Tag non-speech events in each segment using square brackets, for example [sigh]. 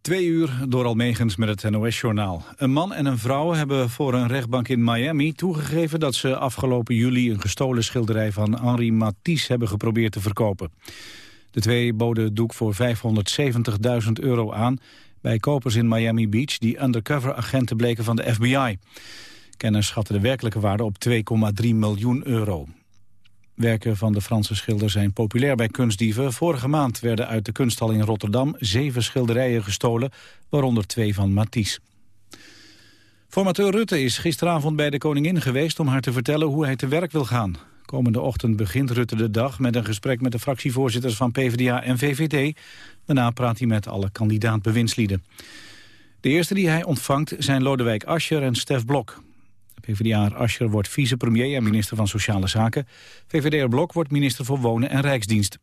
Twee uur door Almegens met het NOS-journaal. Een man en een vrouw hebben voor een rechtbank in Miami toegegeven... dat ze afgelopen juli een gestolen schilderij van Henri Matisse hebben geprobeerd te verkopen. De twee boden het doek voor 570.000 euro aan... bij kopers in Miami Beach die undercover agenten bleken van de FBI. Kenners schatten de werkelijke waarde op 2,3 miljoen euro. Werken van de Franse schilder zijn populair bij kunstdieven. Vorige maand werden uit de kunsthal in Rotterdam zeven schilderijen gestolen, waaronder twee van Matisse. Formateur Rutte is gisteravond bij de koningin geweest om haar te vertellen hoe hij te werk wil gaan. Komende ochtend begint Rutte de dag met een gesprek met de fractievoorzitters van PvdA en VVD. Daarna praat hij met alle kandidaat-bewindslieden. De eerste die hij ontvangt zijn Lodewijk Asscher en Stef Blok. PvdA Ascher wordt vicepremier en minister van Sociale Zaken. VVD'er Blok wordt minister voor Wonen en Rijksdienst.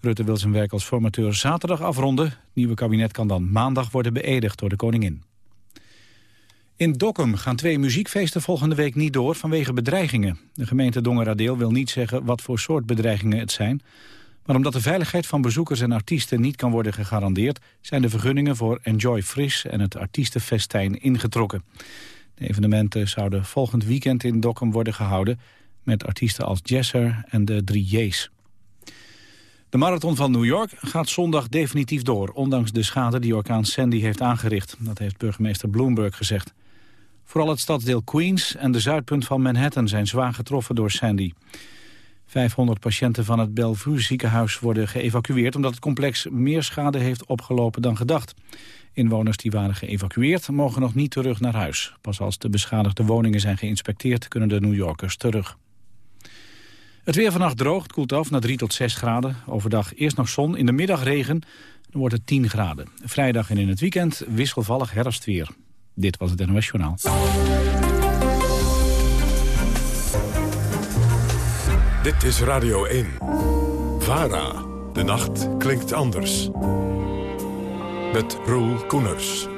Rutte wil zijn werk als formateur zaterdag afronden. Het nieuwe kabinet kan dan maandag worden beëdigd door de koningin. In Dokkum gaan twee muziekfeesten volgende week niet door vanwege bedreigingen. De gemeente Dongeradeel wil niet zeggen wat voor soort bedreigingen het zijn. Maar omdat de veiligheid van bezoekers en artiesten niet kan worden gegarandeerd... zijn de vergunningen voor Enjoy Fris en het artiestenfestijn ingetrokken. De evenementen zouden volgend weekend in Dokkum worden gehouden... met artiesten als Jesser en de drie J's. De marathon van New York gaat zondag definitief door... ondanks de schade die orkaan Sandy heeft aangericht. Dat heeft burgemeester Bloomberg gezegd. Vooral het stadsdeel Queens en de zuidpunt van Manhattan... zijn zwaar getroffen door Sandy. 500 patiënten van het Bellevue ziekenhuis worden geëvacueerd... omdat het complex meer schade heeft opgelopen dan gedacht. Inwoners die waren geëvacueerd mogen nog niet terug naar huis. Pas als de beschadigde woningen zijn geïnspecteerd kunnen de New Yorkers terug. Het weer vannacht droogt, koelt af naar 3 tot 6 graden. Overdag eerst nog zon, in de middag regen, dan wordt het 10 graden. Vrijdag en in het weekend wisselvallig herfstweer. Dit was het NOS Journaal. Dit is Radio 1. VARA. De nacht klinkt anders met Roel Koeners.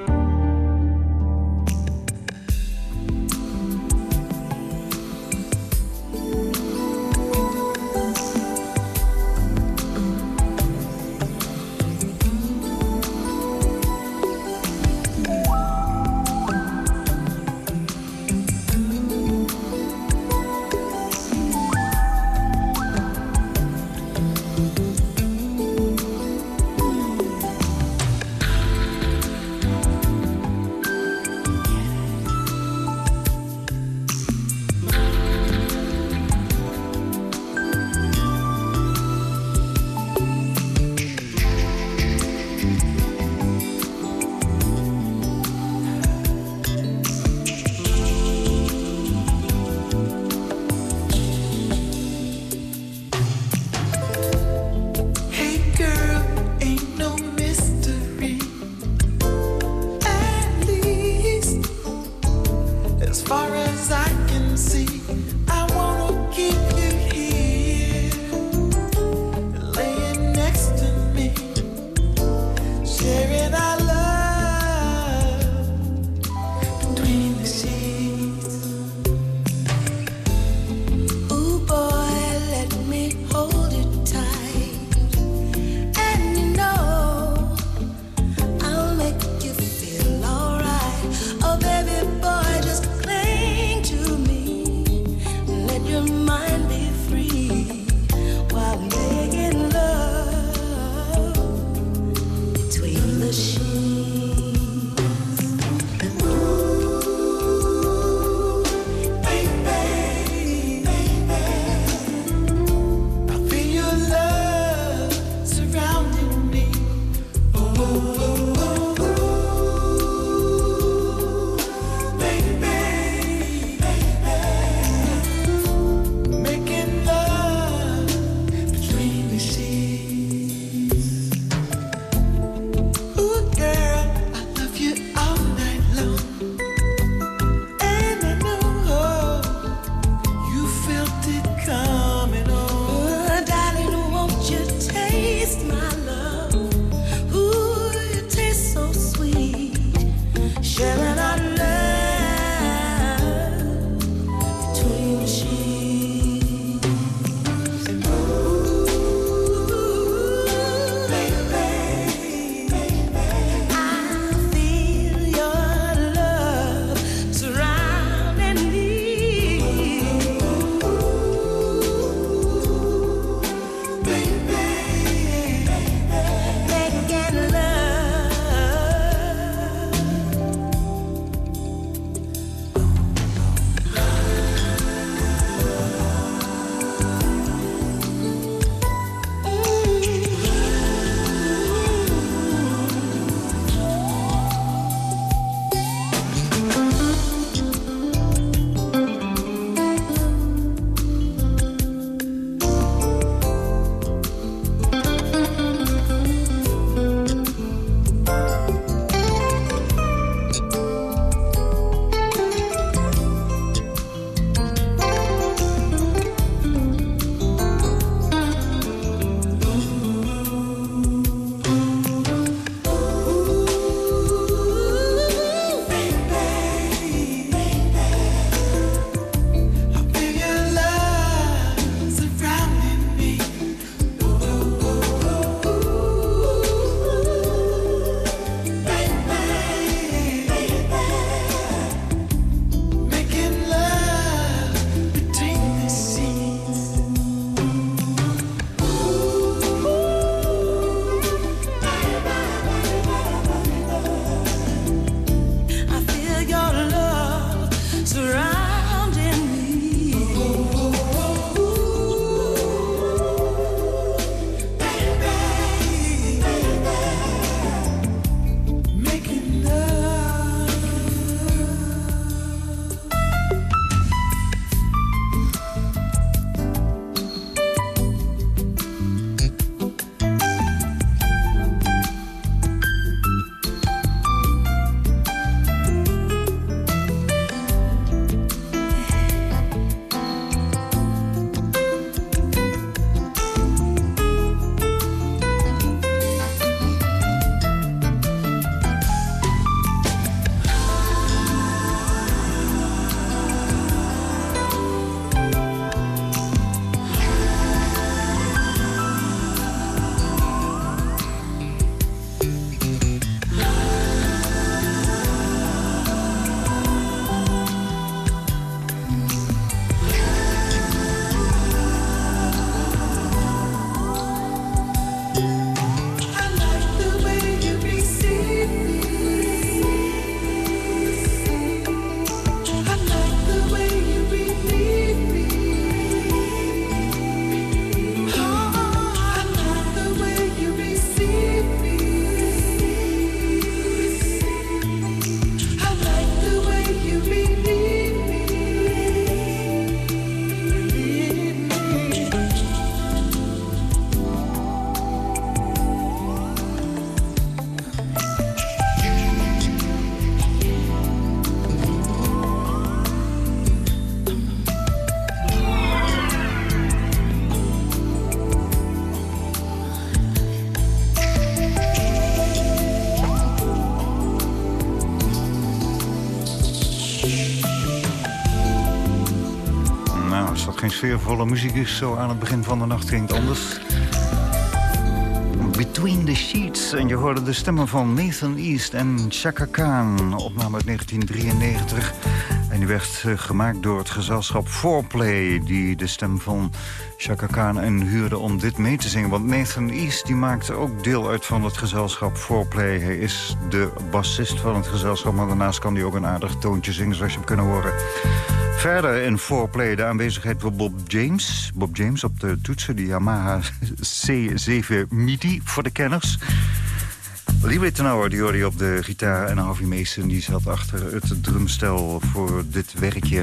Sfeervolle muziek is. Zo aan het begin van de nacht het anders. Between the Sheets. En je hoorde de stemmen van Nathan East en Chaka Khan. Opname uit 1993. En die werd eh, gemaakt door het gezelschap Foreplay... die de stem van Chaka Khan en huurde om dit mee te zingen. Want Nathan East die maakte ook deel uit van het gezelschap Foreplay. Hij is de bassist van het gezelschap... maar daarnaast kan hij ook een aardig toontje zingen, zoals je hem kunnen horen. Verder in Foreplay de aanwezigheid van Bob James. Bob James op de toetsen, de Yamaha C7 MIDI voor de kenners. Liebe Tenauer, die hoorde je op de gitaar. En Harvey Mason die zat achter het drumstel voor dit werkje.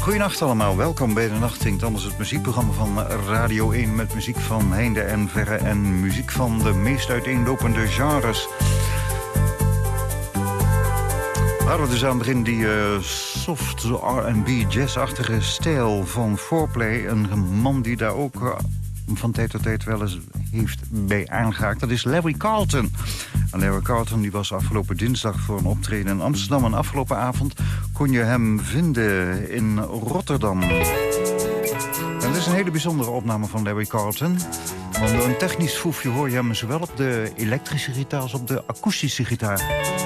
Goedenacht allemaal, welkom bij de Nacht Anders het muziekprogramma van Radio 1... met muziek van heinde en verre en muziek van de meest uiteenlopende genres... we dus aan het begin die uh, soft R&B jazz-achtige stijl van Foreplay. Een man die daar ook uh, van tijd tot tijd wel eens heeft bij aangehaakt. Dat is Larry Carlton. En Larry Carlton die was afgelopen dinsdag voor een optreden in Amsterdam. En afgelopen avond kon je hem vinden in Rotterdam. En dit is een hele bijzondere opname van Larry Carlton. Want door een technisch foefje hoor je hem zowel op de elektrische gitaar als op de akoestische gitaar.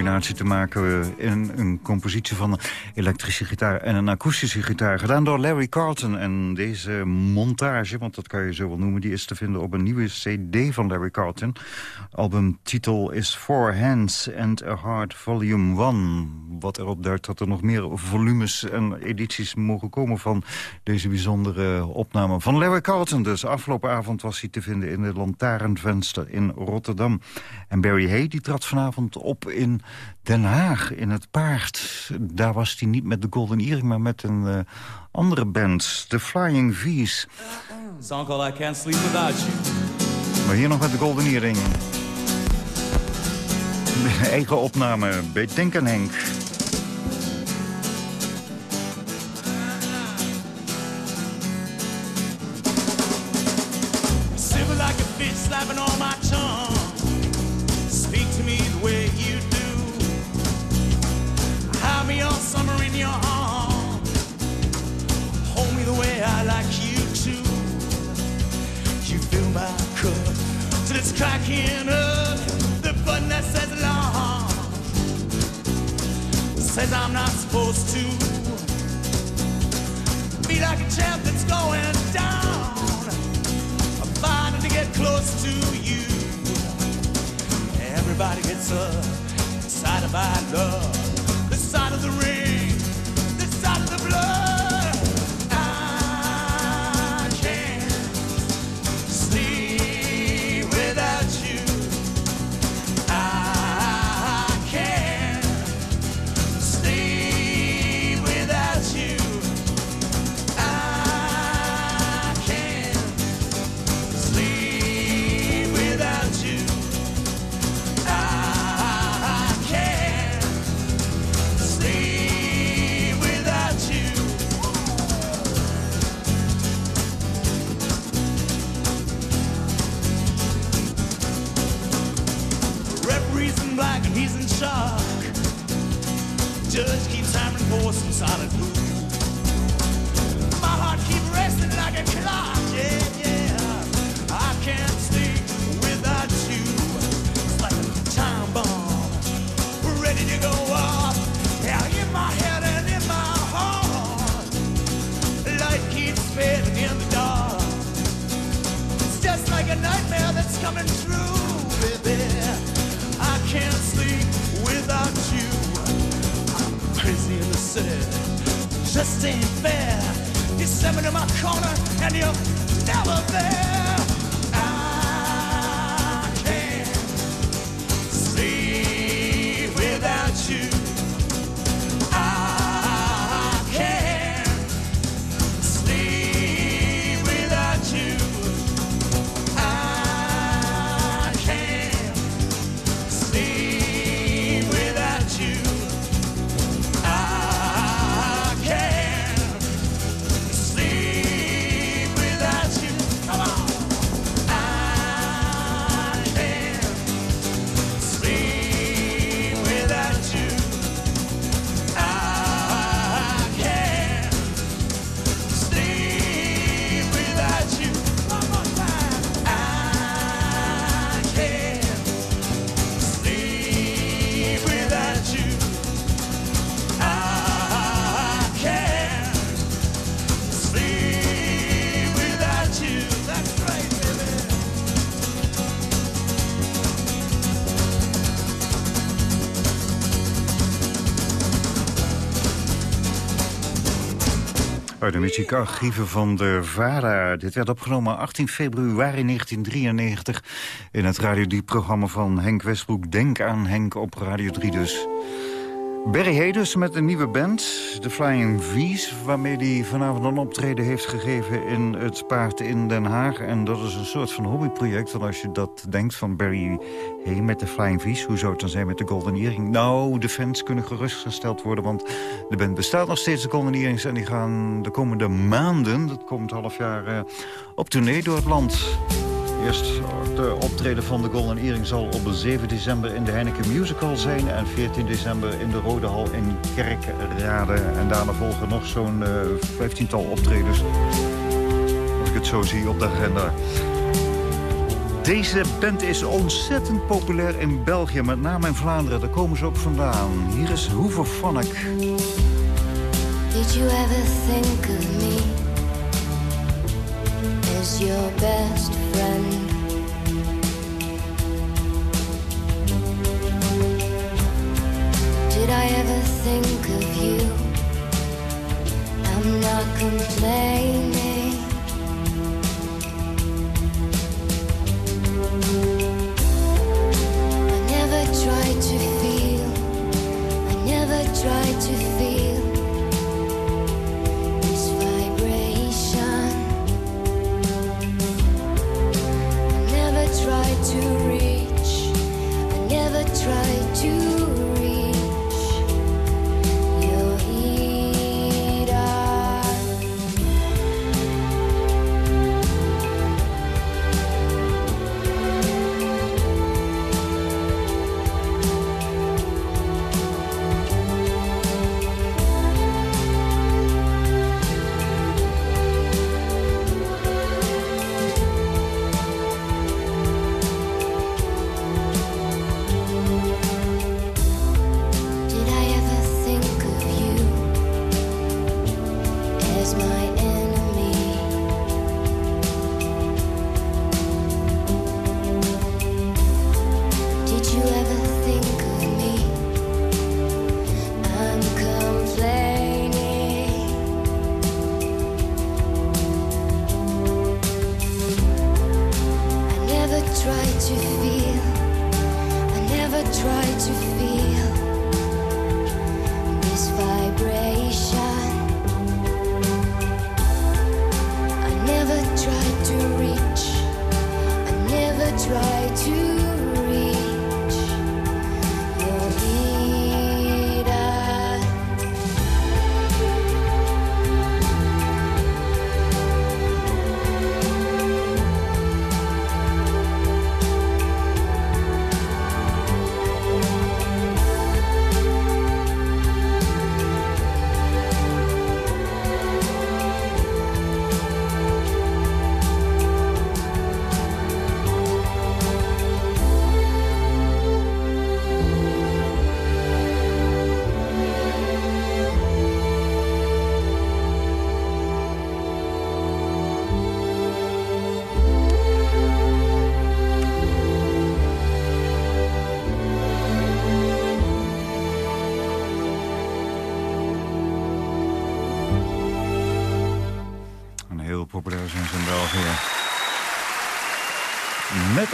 Om de combinatie te maken in een compositie van elektrische gitaar en een akoestische gitaar. Gedaan door Larry Carlton. En deze montage, want dat kan je zo wel noemen, die is te vinden op een nieuwe cd van Larry Carlton. Albumtitel is Four Hands and a Heart Volume 1. Wat erop duidt dat er nog meer volumes en edities mogen komen van deze bijzondere opname van Larry Carlton. Dus afgelopen avond was hij te vinden in de Lantaarnvenster in Rotterdam. En Barry Hay die trad vanavond op in Den Haag, in het Paard. Daar was hij niet met de Golden Earring, maar met een uh, andere band, The Flying V's. Song called I Can't Sleep Without You. Maar hier nog met de Golden Earring. [laughs] Eigen opname bij Denk en Henk. Like a fish slapping on my tongue. Speak to me me all summer in your arms. Hold me the way I like you to. You fill my cup till it's cracking up. The button that says alarm says I'm not supposed to. Be like a champ that's going down. I'm fighting to get close to you. Everybody gets up, excited by love. Side of the ring, solid. My heart like a clock. Yeah, yeah. I can't sleep without you. Like a time bomb ready to go off. In my head and in my heart. Light keeps fading in the dark. It's just like a nightmare that's coming true, baby. I can't Just ain't fair. You send me to my corner and you're never there. I can't sleep without you. Muziekarchieven van de VARA. Dit werd opgenomen 18 februari 1993... in het Radio 3-programma van Henk Westbroek. Denk aan Henk op Radio 3 dus. Barry Hedus met een nieuwe band, The Flying V's... waarmee hij vanavond een optreden heeft gegeven in het Paard in Den Haag. En dat is een soort van hobbyproject. Want als je dat denkt van Barry Hey met de Flying V's... hoe zou het dan zijn met de Golden Earring? Nou, de fans kunnen gerustgesteld worden... want de band bestaat nog steeds, de Golden Earrings... en die gaan de komende maanden, dat komend half jaar... eh, op tournee door het land... Eerst de optreden van de Golden Earring zal op 7 december in de Heineken Musical zijn... en 14 december in de Rode Hal in Kerkrade. En daarna volgen nog zo'n eh, vijftiental optredens. Als ik het zo zie op de agenda. Deze band is ontzettend populair in België, met name in Vlaanderen. Daar komen ze ook vandaan. Hier is Hooverphonic. Did you ever think of me as your best friend? Think of you? I'm not complaining. I never tried to feel, I never tried to feel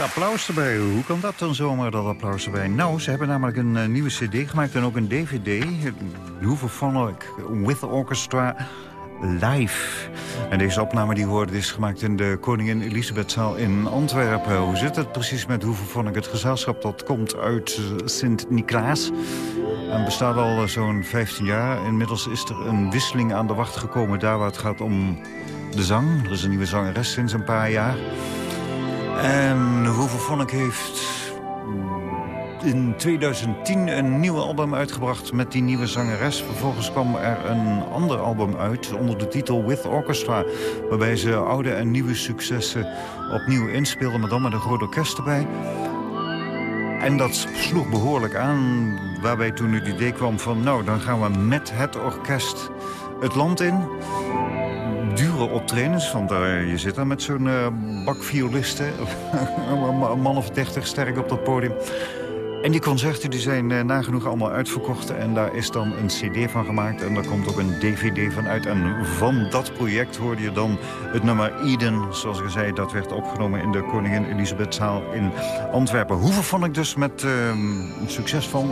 applaus erbij. Hoe kan dat dan zomaar, dat applaus erbij? Nou, ze hebben namelijk een eh, nieuwe cd gemaakt en ook een dvd. Hooverphonic with Orchestra live. En deze opname die hoorde is gemaakt in de Koningin Elisabethzaal in Antwerpen. Hoe zit het precies met Hooverphonic? Het gezelschap dat komt uit eh, Sint-Niklaas. En bestaat al eh, zo'n 15 jaar. Inmiddels is er een wisseling aan de wacht gekomen... daar waar het gaat om de zang. Er is een nieuwe zangeres sinds een paar jaar. En Hooverphonic heeft in 2010 een nieuw album uitgebracht met die nieuwe zangeres. Vervolgens kwam er een ander album uit onder de titel With Orchestra... waarbij ze oude en nieuwe successen opnieuw inspeelden... maar dan met een groot orkest erbij. En dat sloeg behoorlijk aan, waarbij toen het idee kwam van... nou, dan gaan we met het orkest het land in dure optredens. Want eh, je zit daar met zo'n eh, bak violisten. [laughs] een man of dertig sterk op dat podium. En die concerten die zijn eh, nagenoeg allemaal uitverkocht. En daar is dan een cd van gemaakt. En daar komt ook een dvd van uit. En van dat project hoorde je dan het nummer Eden. Zoals ik zei, dat werd opgenomen in de Koningin Elisabethzaal in Antwerpen. Hoeveel vond ik dus met uh, succes van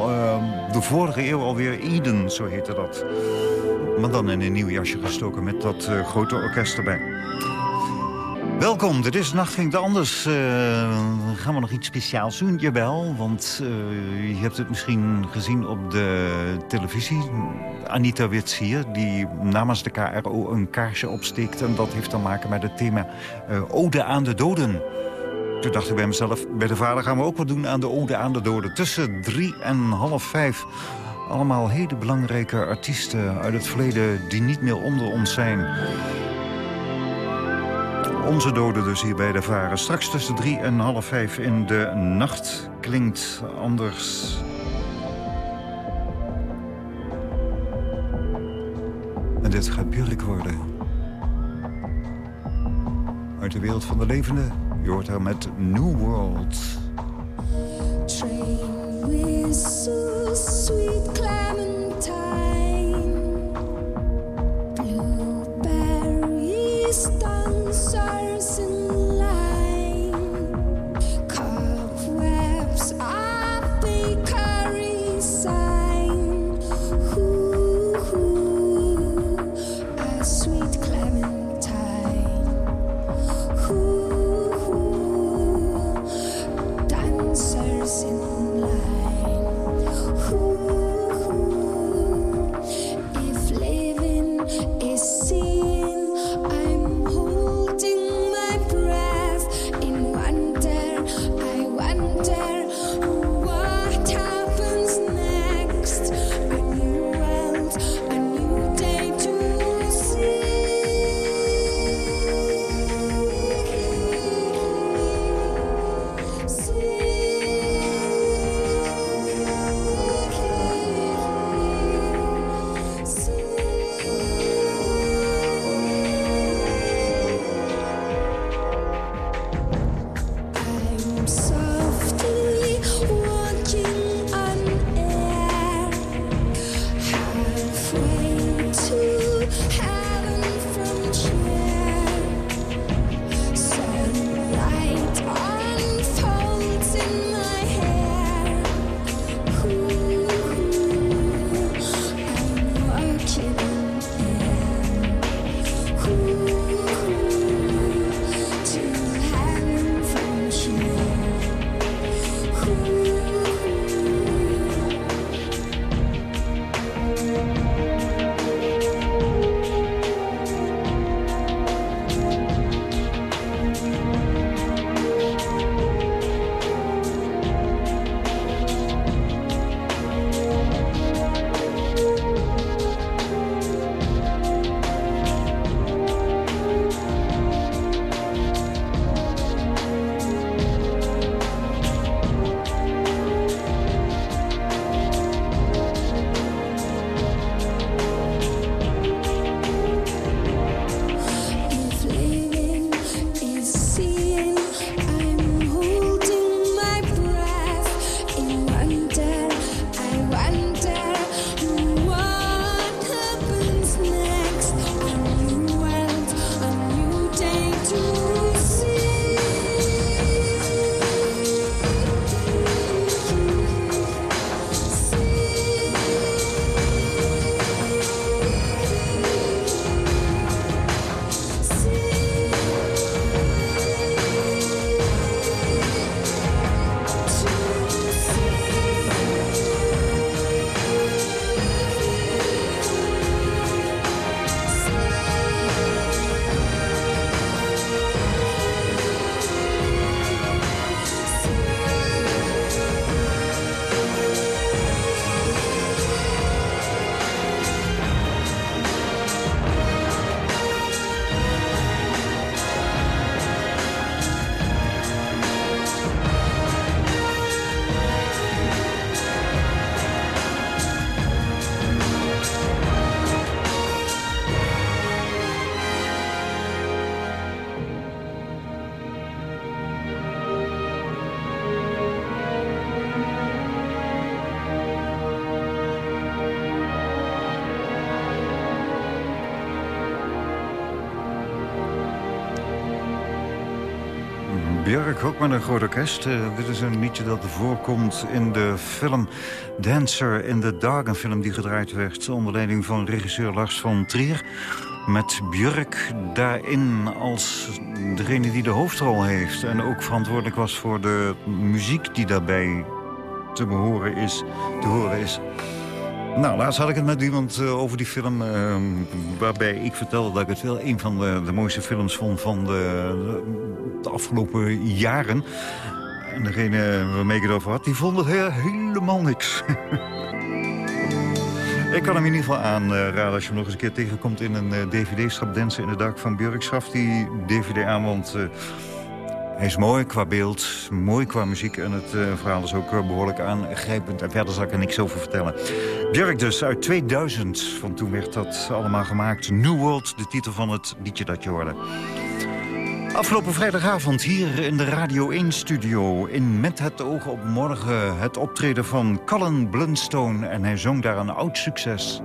de vorige eeuw alweer Eden, zo heette dat. Maar dan in een nieuw jasje gestoken met dat uh, grote orkest erbij. Welkom, dit is Nacht Ging Anders. Uh, gaan we nog iets speciaals doen? Jawel, want uh, je hebt het misschien gezien op de televisie. Anita Wits hier, die namens de KRO een kaarsje opsteekt. En dat heeft te maken met het thema Ode aan de Doden. Toen dacht ik bij mezelf, bij de vader gaan we ook wat doen aan de Ode aan de Doden. Tussen drie en half vijf. Allemaal hele belangrijke artiesten uit het verleden die niet meer onder ons zijn. Onze doden dus hier bij de Varen. Straks tussen drie en half vijf in de nacht klinkt anders. En dit gaat Björk worden. Uit de wereld van de levenden. Je hoort haar met New World. Train Clementine, blueberries dance. Björk ook met een groot orkest. Eh, dit is een liedje dat voorkomt in de film Dancer in the Dark. Een film die gedraaid werd onder leiding van regisseur Lars van Trier. Met Björk daarin als degene die de hoofdrol heeft. En ook verantwoordelijk was voor de muziek die daarbij te behoren is. Te horen is. Nou, laatst had ik het met iemand eh, over die film... eh, waarbij ik vertelde dat ik het wel een van de, mooiste films vond van de, de, afgelopen jaren. En degene waarmee ik het over had, die vond het he- helemaal niks. [laughs] Ik kan hem in ieder geval aanraden als je hem nog eens een keer tegenkomt in een uh, dvd-strap Dansen in de Dak van Björk. Schaf die dvd aan, hij is mooi qua beeld, mooi qua muziek... en het uh, verhaal is ook behoorlijk aangrijpend. En verder zal ik er niks over vertellen. Björk dus, uit 2000, van toen werd dat allemaal gemaakt. New World, de titel van het liedje dat je hoorde. Afgelopen vrijdagavond hier in de Radio 1-studio... in Met het oog op morgen het optreden van Colin Blunstone... en hij zong daar een oud succes.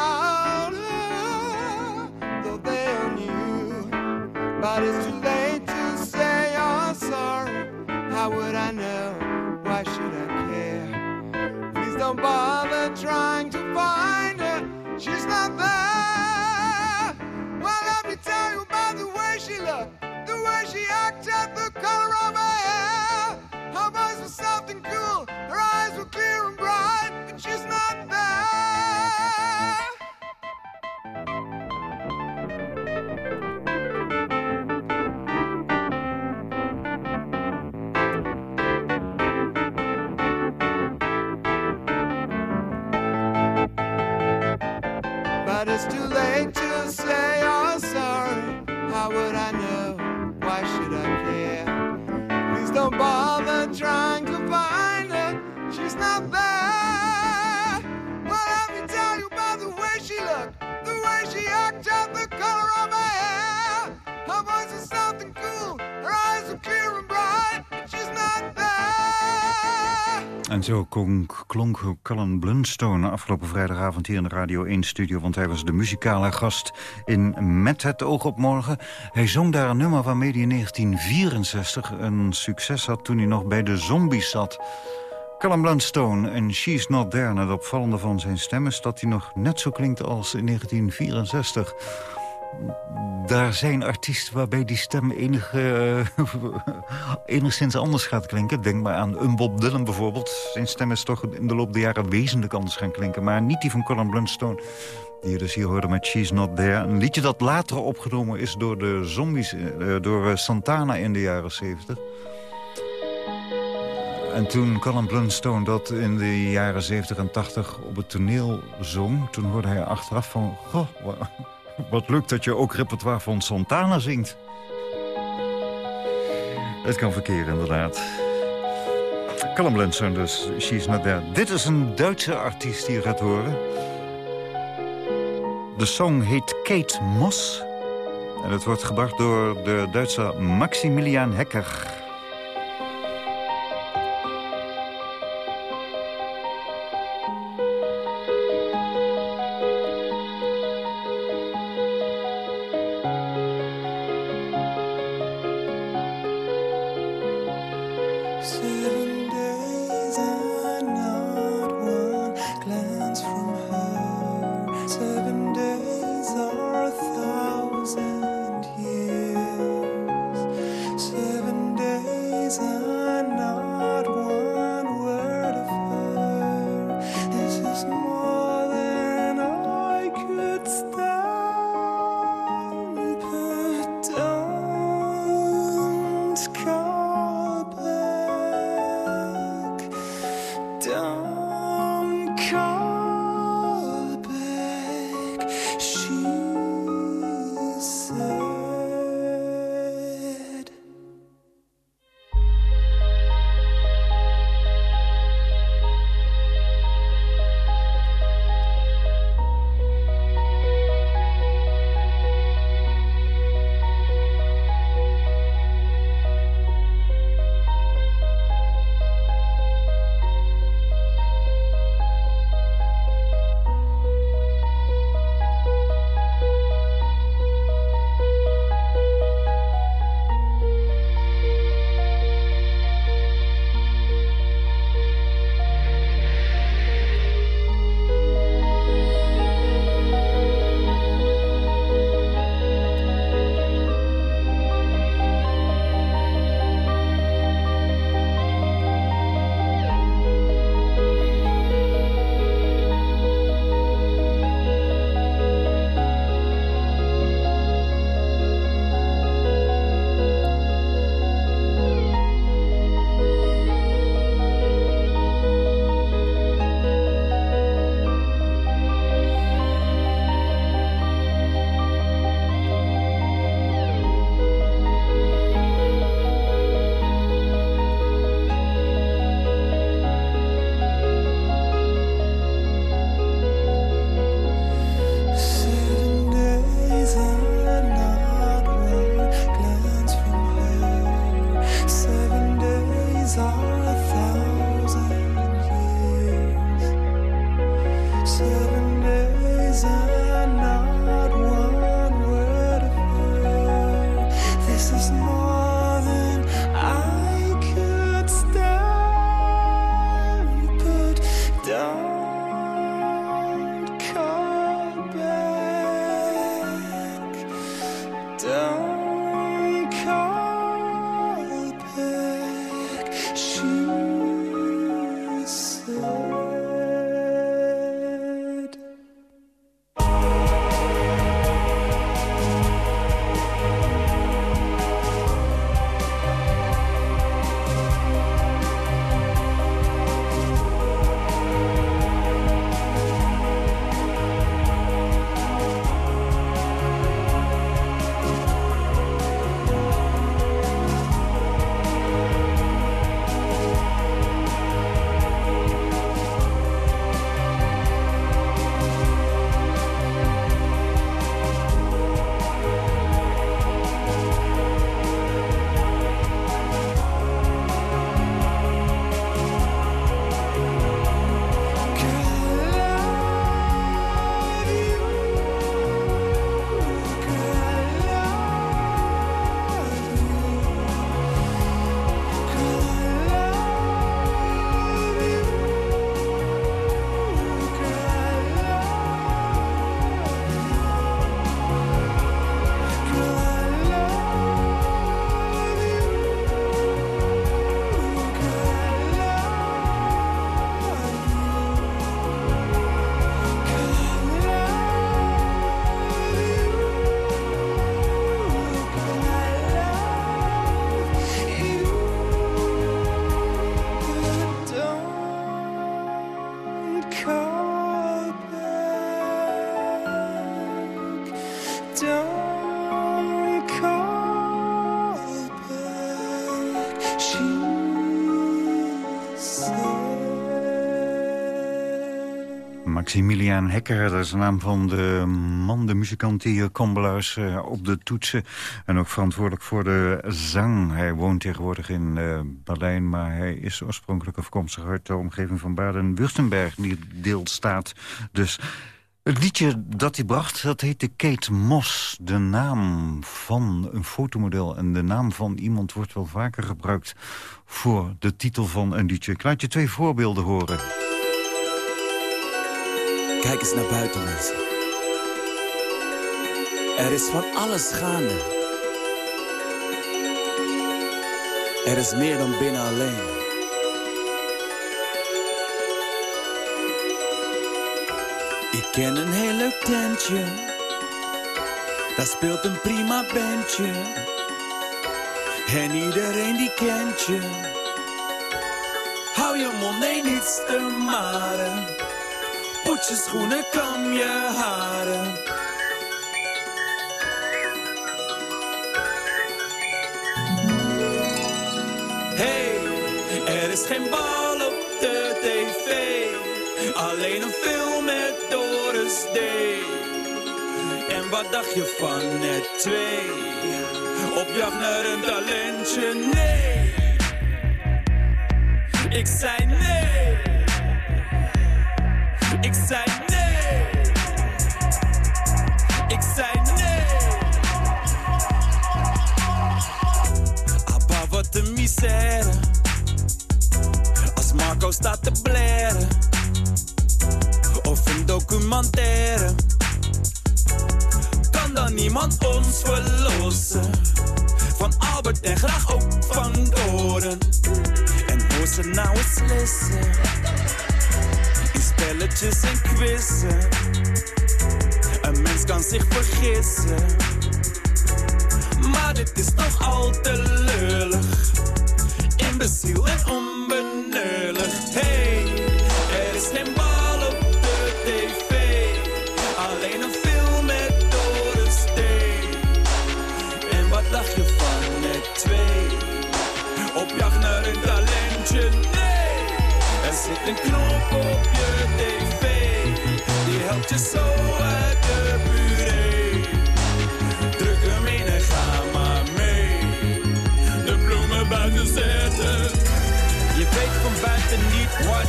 louder, though they are new, but it's they are sorry. How would I know? Why should I care? Please don't bother trying to find her. She's not there. Well, let me tell you about the way she looked, the way she acted, the color of her hair. Her voice is something cool. En zo klonk, klonk Cullen Blunstone afgelopen vrijdagavond hier in de Radio 1-studio... want hij was de muzikale gast in Met het oog op morgen. Hij zong daar een nummer waarmee hij in 1964 een succes had... toen hij nog bij de Zombies zat. Cullen Blunstone en She's Not There. En het opvallende van zijn stem is dat hij nog net zo klinkt als in 1964 daar zijn artiesten waarbij die stem uh, [laughs] enigszins anders gaat klinken. Denk maar aan een Bob Dylan bijvoorbeeld. Zijn stem is toch in de loop der jaren wezenlijk anders gaan klinken. Maar niet die van Colin Blunstone. Die je dus hier hoorde met She's Not There. Een liedje dat later opgenomen is door de zombies, uh, door Santana in de jaren 70. En toen Colin Blunstone dat in de jaren 70 en 80 op het toneel zong... toen hoorde hij achteraf van... Goh, wat lukt dat je ook repertoire van Santana zingt. Het kan verkeren, inderdaad. Callum Blenson dus, She's Not There. Dit is een Duitse artiest die je gaat horen. De song heet Kate Moss. En het wordt gebracht door de Duitse Maximilian Hecker. Maximiliaan Hekker, dat is de naam van de man, de muzikant die hier kon beluisteren op de toetsen. En ook verantwoordelijk voor de zang. Hij woont tegenwoordig in eh, Berlijn, maar hij is oorspronkelijk afkomstig uit de omgeving van Baden-Württemberg, die deelstaat. Dus het liedje dat hij bracht, dat heette Kate Moss. De naam van een fotomodel en de naam van iemand wordt wel vaker gebruikt voor de titel van een liedje. Ik laat je twee voorbeelden horen. Kijk eens naar buiten, mensen. Er is van alles gaande. Er is meer dan binnen alleen. Ik ken een heel leuk tentje. Daar speelt een prima bandje. En iedereen die kent je. Hou je mond, nee, niets te maren. Pot je schoenen, kam je haren. Hey, er is geen bal op de tv. Alleen een film met Doris D. En wat dacht je van net twee? Op jacht naar een talentje, nee. Ik zei nee. Ik zei nee. Ik zei nee. Abba, wat een misère. Als Marco staat te blaren. Of een documentaire. Kan dan niemand ons verlossen? Van Albert en graag ook van Doren. En hoe ze nou eens slissen in spelletjes en quizzen. Een mens kan zich vergissen, maar dit is toch al te lullig. Imbeciel en onbenullig.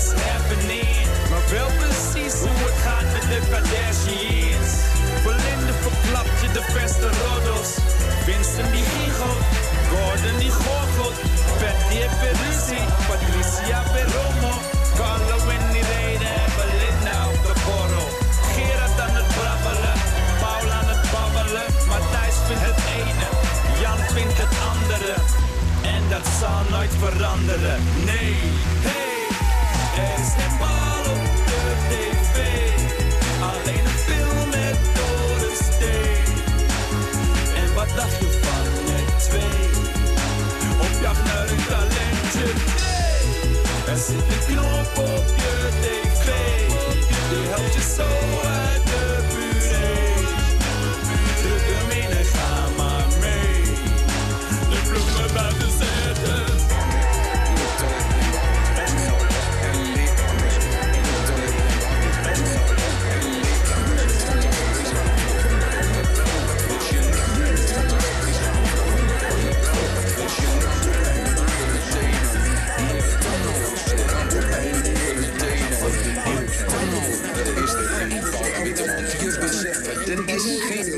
Happening, maar wel precies hoe het gaat met de Kardashians. Belinda verklapt je de beste roddels, Vincent die giegelt, Gordon die gorgelt, Betty weer ruzie, Patricia rommel, Carlo die reden en Belinda op de borrel. Gerard aan het brabbelen, Paul aan het babbelen, Matthijs vindt het ene, Jan vindt het andere. En dat zal nooit veranderen, nee, hey, er is geen bal op de tv, alleen een film met Doris D. En wat dacht je van net twee? Op jacht naar een talentje, nee. Er zit een knop op je tv, die helpt je zo uit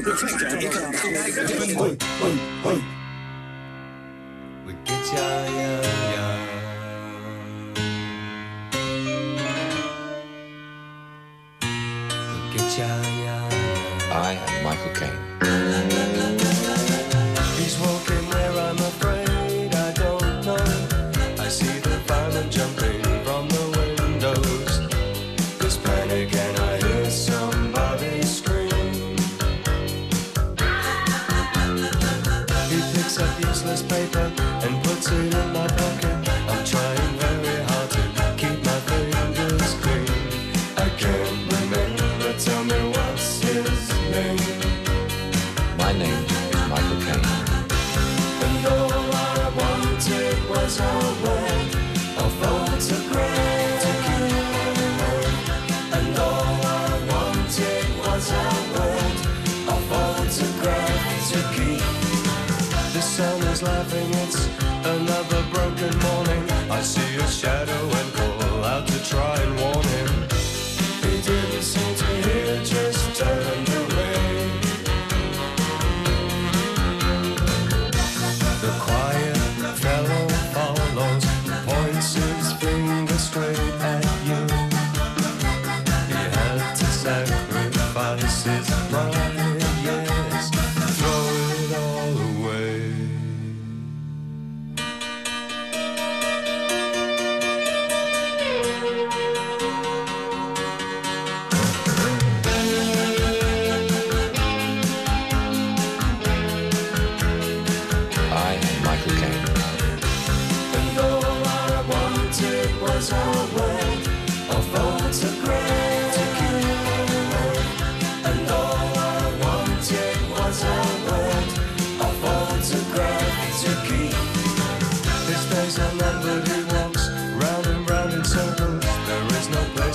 I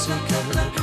Jessica Lange.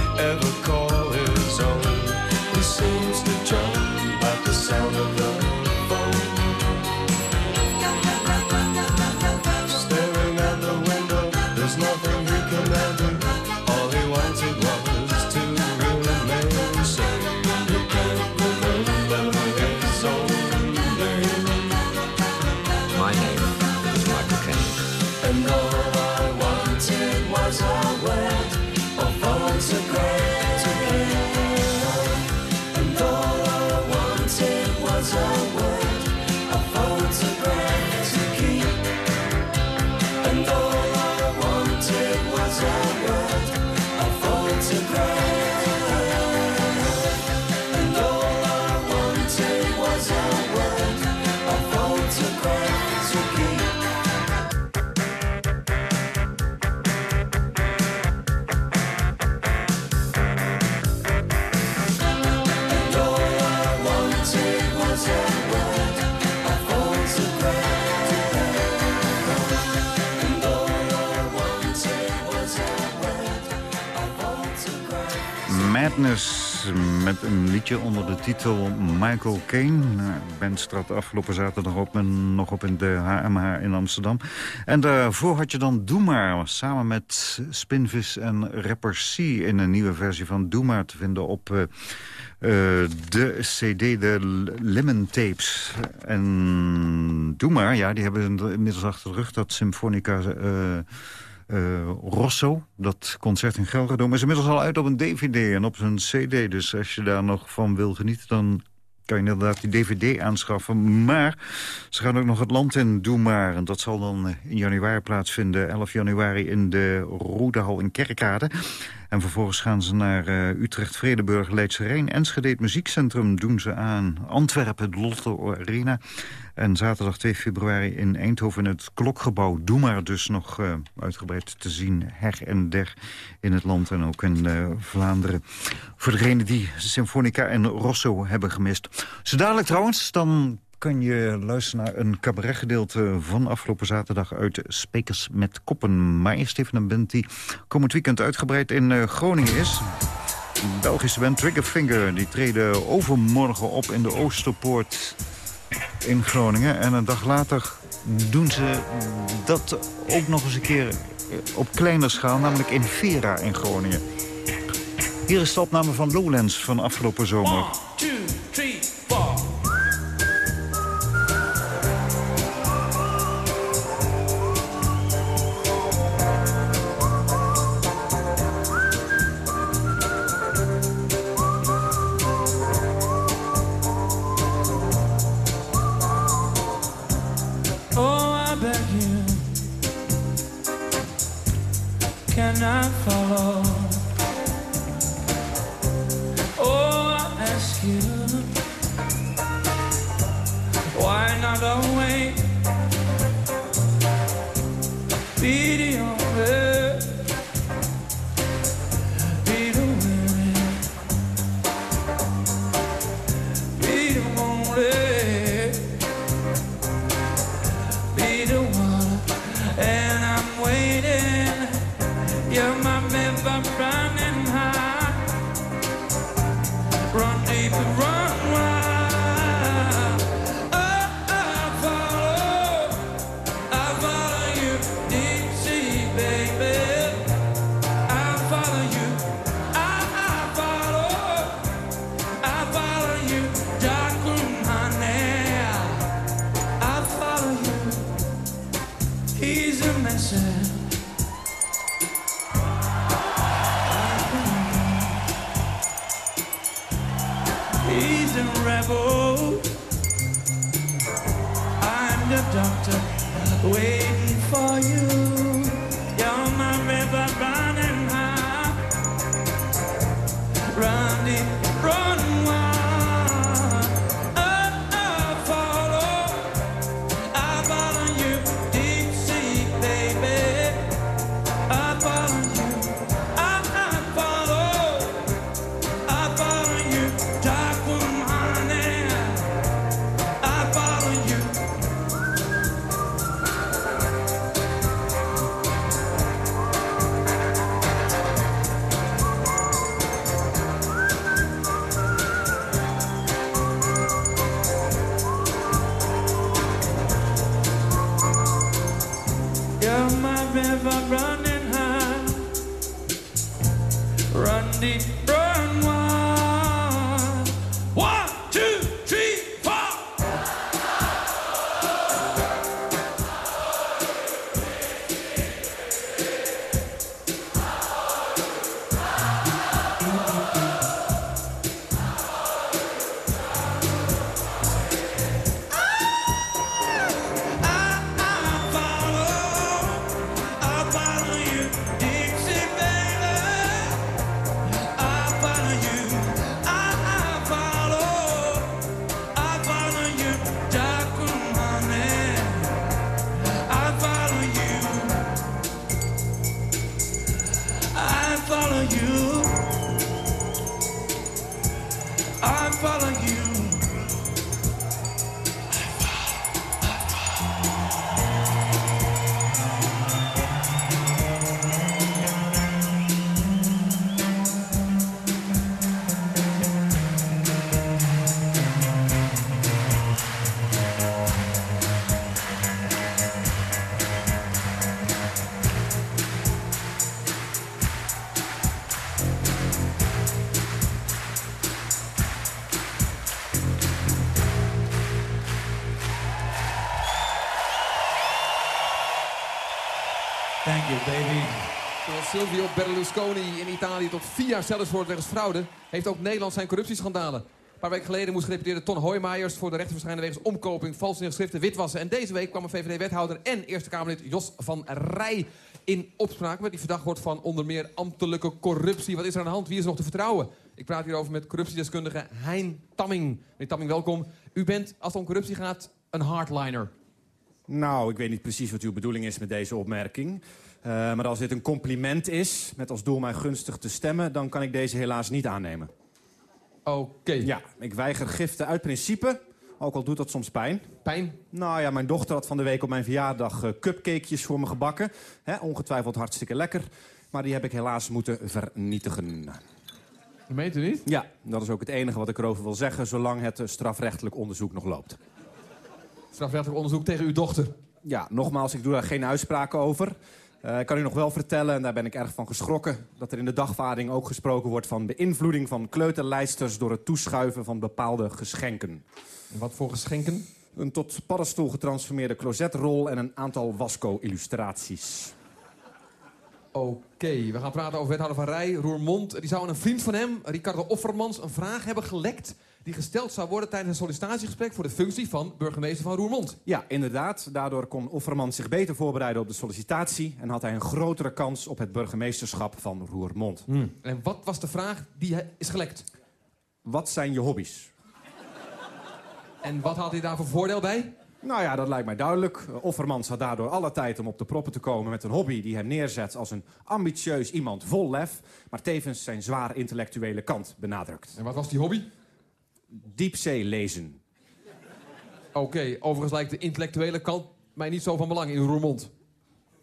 Met een liedje onder de titel Michael. Nou, De band trad afgelopen zaterdag op, nog op in de HMH in Amsterdam. En daarvoor had je dan Doe Maar, samen met Spinvis en Rapper C... in een nieuwe versie van Doe Maar te vinden op... eh, eh, de CD, de Lemon Tapes. En Doe Maar, ja, die hebben inmiddels achter de rug... dat Symfonica eh, eh, Rosso, dat concert in Gelredome... is inmiddels al uit op een DVD en op een CD. Dus als je daar nog van wil genieten, dan kan je inderdaad die DVD aanschaffen. Maar ze gaan ook nog het land in, doe maar. En dat zal dan in januari plaatsvinden. 11 januari in de Roedehal in Kerkrade. En vervolgens gaan ze naar eh, Utrecht, Vredeburg, Leidse Rijn... Enschede het Muziekcentrum doen ze aan. Antwerpen, het Lotto Arena. En zaterdag 2 februari in Eindhoven in het Klokgebouw. Doe maar dus nog eh, uitgebreid te zien her en der in het land en ook in eh, Vlaanderen. Voor degenen die Symfonica en Rosso hebben gemist. Zo dadelijk trouwens, dan kan je luisteren naar een cabaretgedeelte van afgelopen zaterdag uit Spekers met Koppen. Maar eerst even een band die komend weekend uitgebreid in eh, Groningen is. Belgische band Triggerfinger, die treden overmorgen op in de Oosterpoort in Groningen. En een dag later doen ze dat ook nog eens een keer op kleiner schaal, namelijk in Vera in Groningen. Hier is de opname van Lowlands van afgelopen zomer. I follow? Oh, I ask you, why not away? Be tot vier jaar cel is voor wegens fraude... heeft ook Nederland zijn corruptieschandalen. Een paar weken geleden moest gedeputeerde Ton Hoijmaijers... voor de rechter verschijnen wegens omkoping, valse geschriften, witwassen. En deze week kwam een VVD-wethouder en Eerste Kamerlid Jos van Rij... in opspraak met die verdacht wordt van onder meer ambtelijke corruptie. Wat is er aan de hand? Wie is nog te vertrouwen? Ik praat hierover met corruptiedeskundige Hein Tamming. Meneer Tamming, welkom. U bent, als het om corruptie gaat, een hardliner. Nou, ik weet niet precies wat uw bedoeling is met deze opmerking. Eh, maar als dit een compliment is, met als doel mij gunstig te stemmen... dan kan ik deze helaas niet aannemen. Oké. Ja, ik weiger giften uit principe, ook al doet dat soms pijn. Pijn? Nou ja, mijn dochter had van de week op mijn verjaardag eh, cupcakejes voor me gebakken. Ongetwijfeld hartstikke lekker. Maar die heb ik helaas moeten vernietigen. Dat meent u niet? Ja, dat is ook het enige wat ik erover wil zeggen... zolang het eh, strafrechtelijk onderzoek nog loopt. Strafrechtelijk onderzoek tegen uw dochter. Ja, nogmaals, ik doe daar geen uitspraken over. Eh, ik kan u nog wel vertellen, en daar ben ik erg van geschrokken... dat er in de dagvaarding ook gesproken wordt van beïnvloeding van kleuterlijsters... door het toeschuiven van bepaalde geschenken. En wat voor geschenken? Een tot paddenstoel getransformeerde closetrol en een aantal Wasco-illustraties. Oké, we gaan praten over wethouder van Rij, Roermond. Die zou aan een vriend van hem, Ricardo Offermans, een vraag hebben gelekt... die gesteld zou worden tijdens een sollicitatiegesprek... voor de functie van burgemeester van Roermond. Ja, inderdaad. Daardoor kon Offerman zich beter voorbereiden op de sollicitatie... en had hij een grotere kans op het burgemeesterschap van Roermond. En wat was de vraag die is gelekt? Wat zijn je hobby's? En wat had hij daar voor voordeel bij? Nou ja, dat lijkt mij duidelijk. Offermans had daardoor alle tijd om op de proppen te komen met een hobby die hem neerzet als een ambitieus iemand vol lef, maar tevens zijn zwaar intellectuele kant benadrukt. En wat was die hobby? Diepzee lezen. Oké, overigens lijkt de intellectuele kant mij niet zo van belang in Roermond.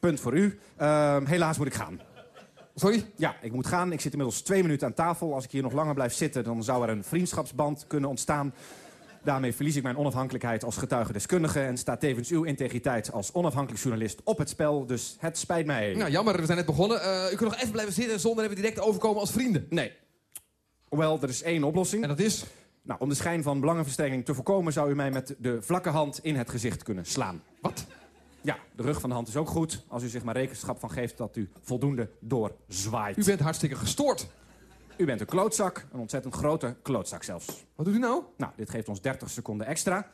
Punt voor u. Ehm, helaas moet ik gaan. Sorry? Ja, ik moet gaan. Ik zit inmiddels twee minuten aan tafel. Als ik hier nog langer blijf zitten, dan zou er een vriendschapsband kunnen ontstaan. Daarmee verlies ik mijn onafhankelijkheid als getuigendeskundige... en staat tevens uw integriteit als onafhankelijk journalist op het spel. Dus het spijt mij. Nou, jammer, we zijn net begonnen. Eh, u kunt nog even blijven zitten zonder even direct overkomen als vrienden. Nee. Hoewel, er is één oplossing. En dat is? Nou, om de schijn van belangenverstrengeling te voorkomen... zou u mij met de vlakke hand in het gezicht kunnen slaan. Wat? Ja, de rug van de hand is ook goed. Als u zich maar rekenschap van geeft dat u voldoende doorzwaait. U bent hartstikke gestoord. U bent een klootzak, een ontzettend grote klootzak zelfs. Wat doet u nou? Nou, dit geeft ons 30 seconden extra.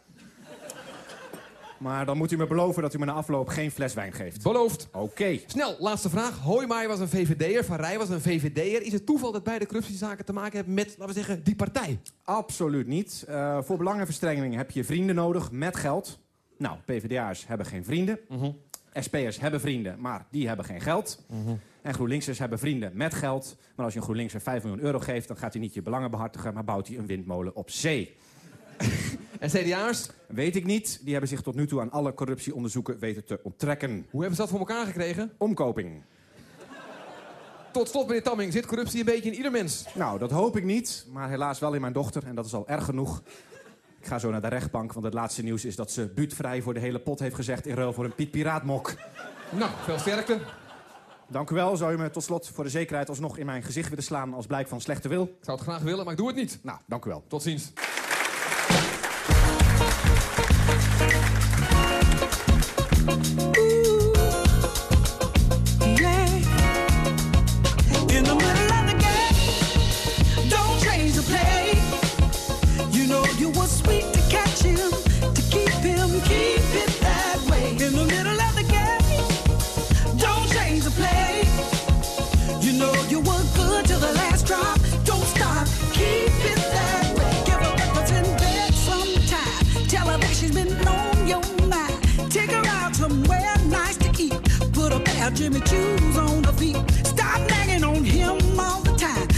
Maar dan moet u me beloven dat u me na afloop geen fles wijn geeft. Beloofd. Oké. Snel, laatste vraag. Hoijmaai was een VVD'er, Van Rij was een VVD'er. Is het toeval dat beide corruptiezaken te maken hebben met, laten we zeggen, die partij? Absoluut niet. Eh, voor belangenverstrengeling heb je vrienden nodig met geld. Nou, PvdA'ers hebben geen vrienden. SP'ers hebben vrienden, maar die hebben geen geld. En GroenLinksers hebben vrienden met geld. Maar als je een GroenLinkser 5 miljoen euro geeft... dan gaat hij niet je belangen behartigen, maar bouwt hij een windmolen op zee. [laughs] En CDA'ers? Weet ik niet. Die hebben zich tot nu toe aan alle corruptieonderzoeken weten te onttrekken. Hoe hebben ze dat voor elkaar gekregen? Omkoping. Tot slot, meneer Tamming, zit corruptie een beetje in ieder mens? Nou, dat hoop ik niet, maar helaas wel in mijn dochter. En dat is al erg genoeg. Ik ga zo naar de rechtbank, want het laatste nieuws is dat ze buurtvrij voor de hele pot heeft gezegd... in ruil voor een Piet Piraatmok. Nou, veel sterkte. Dank u wel. Zou u me tot slot voor de zekerheid alsnog in mijn gezicht willen slaan als blijk van slechte wil? Ik zou het graag willen, maar ik doe het niet. Nou, dank u wel. Tot ziens. Jimmy Choos on her feet. Stop nagging on him all the time.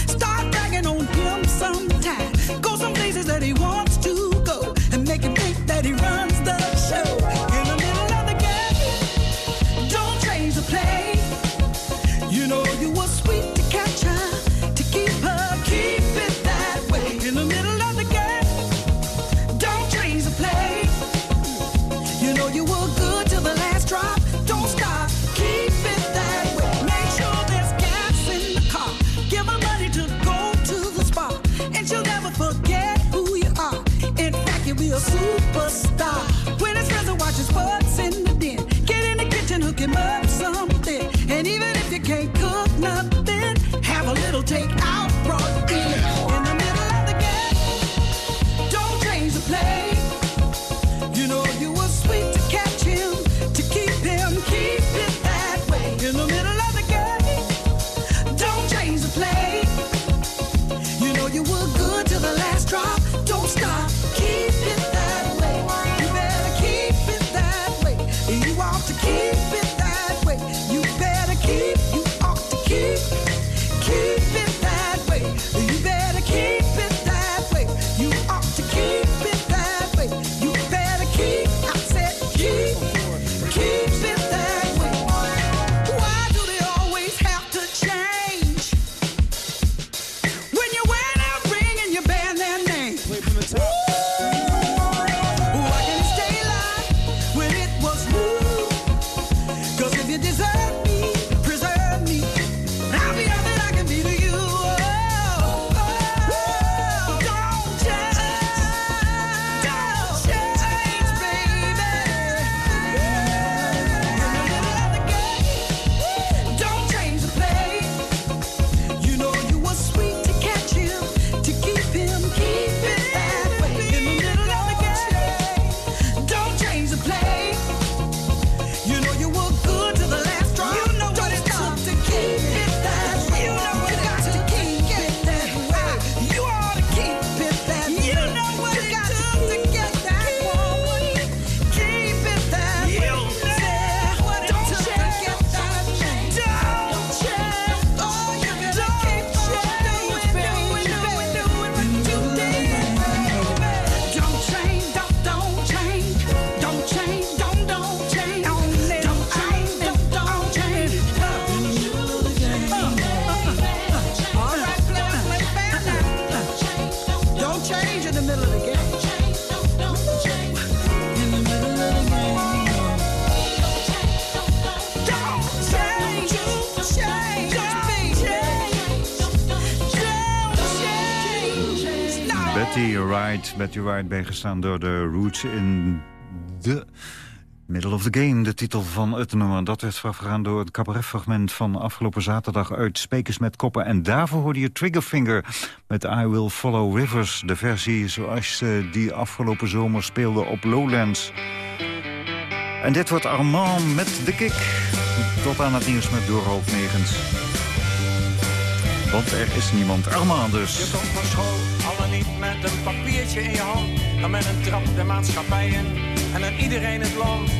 Wright, Betty Wright bijgestaan door de Roots in de Middle of the Game, de titel van het nummer. Dat werd voorafgegaan door het cabaretfragment van afgelopen zaterdag uit Spekers met Koppen. En daarvoor hoorde je Triggerfinger met I Will Follow Rivers. De versie zoals eh, die afgelopen zomer speelde op Lowlands. En dit wordt Armand met de kick. Tot aan het nieuws met doorhoofd negens. Want er is niemand Armand dus. Je met een papiertje in je hand. Dan met een trap de maatschappij in en dan iedereen het land.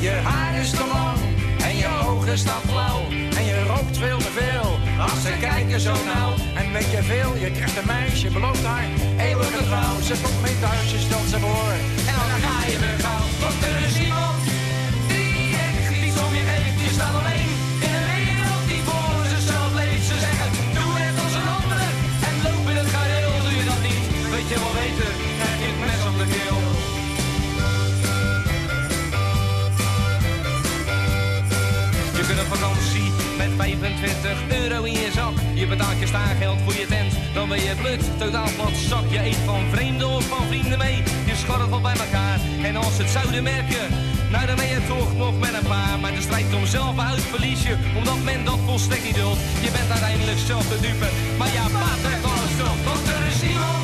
Je haar is te lang en je ogen staan flauw. En je rookt veel te veel, als ze kijken zo nauw. En weet je veel, je krijgt een meisje, belooft haar eeuwige trouw. Ze komt mee thuis, je ze voor en dan ga je weer gauw. Want er is iemand 25 euro in je zak. Je betaalt je staargeld voor je tent, dan ben je blut. Totaal plat zak, je eet van vreemden of van vrienden mee. Je scharrelt bij elkaar en als het zouden merken... Nou, dan ben je toch nog met een paar. Maar de strijd om zelf uit verlies je, omdat men dat volstrekt niet duldt. Je bent uiteindelijk zelf de dupe, maar ja, maat trekt alles terug. Want er is iemand